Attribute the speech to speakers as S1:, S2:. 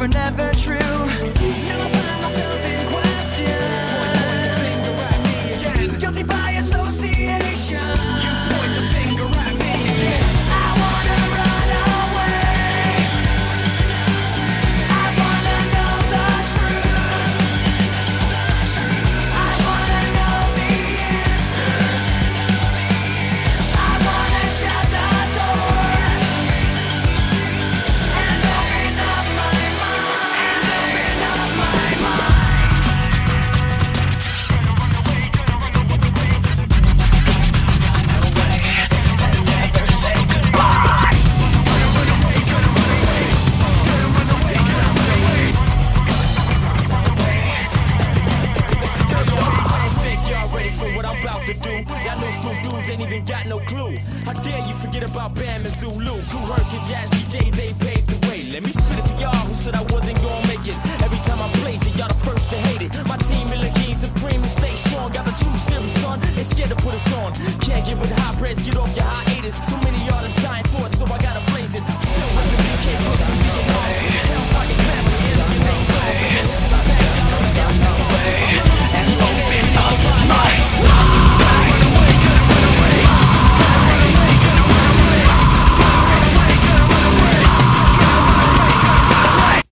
S1: were never true.
S2: Ain't even got no clue. How dare you forget about Bam and Zulu? Kool Herc and Jazzy Jay, they paved the way. Let me spit it for y'all who said I wasn't gonna make it. Every time I blaze it, y'all the first to hate it. My team, King Supreme, and stay strong. Got the true series, son. They scared to put us on. Can't get with high breads, get off your hiatus. Too many artists